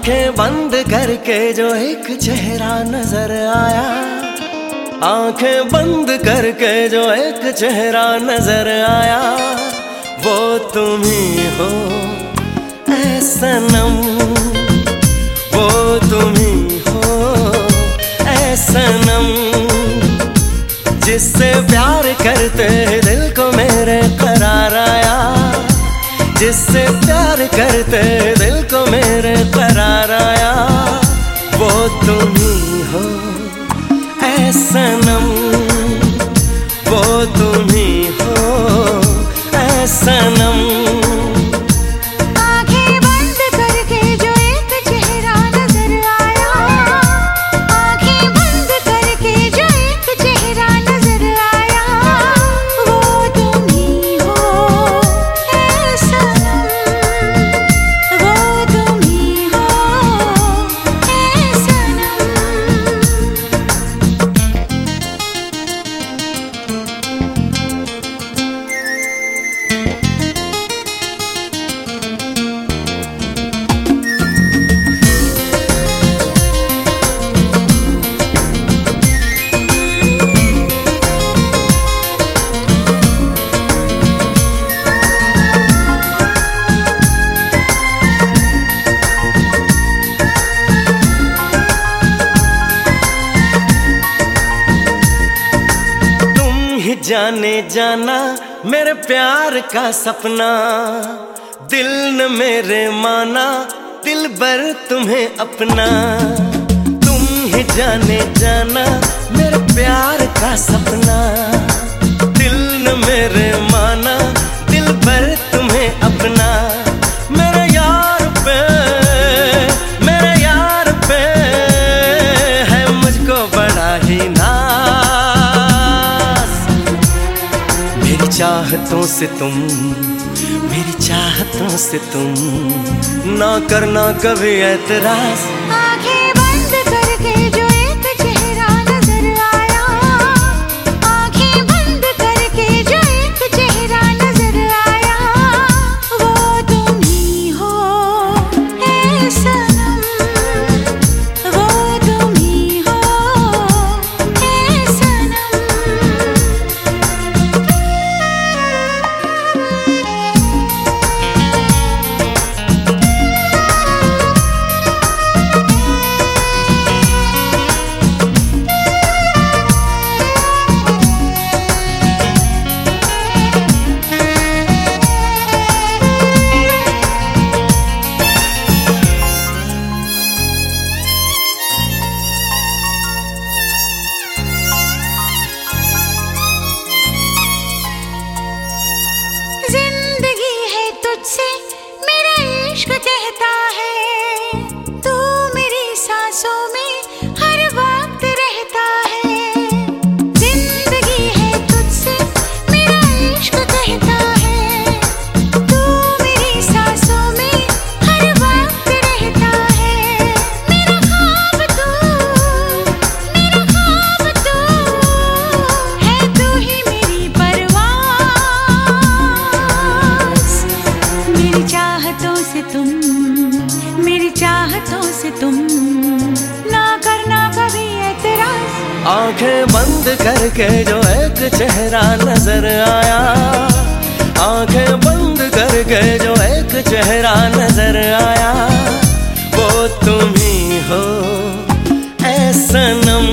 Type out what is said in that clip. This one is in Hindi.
आँखें बंद करके जो एक चेहरा नज़र आया। आँखें बंद करके जो एक चेहरा नज़र आया। वो तुम ही हो, ऐसा वो तुम ही हो, ऐसा जिससे प्यार करते जिससे प्यार करते दिल को मेरे करार आया वो तुम ही हो, ऐसा नम, वो तुम ही जाने जाना, मेरे प्यार का सपना। दिल न मेरे माना, दिल भर तुम्हें अपना। तुम ही जाने जाना, मेरे प्यार का सपना। चाहतों से तुम मेरी चाहतों से तुम। ना करना कभी ऐतराज इश्क कहता आँखें बंद करके जो एक चेहरा नज़र आया। आँखें बंद करके जो एक चेहरा नज़र आया। वो तुम ही हो, ऐसा नम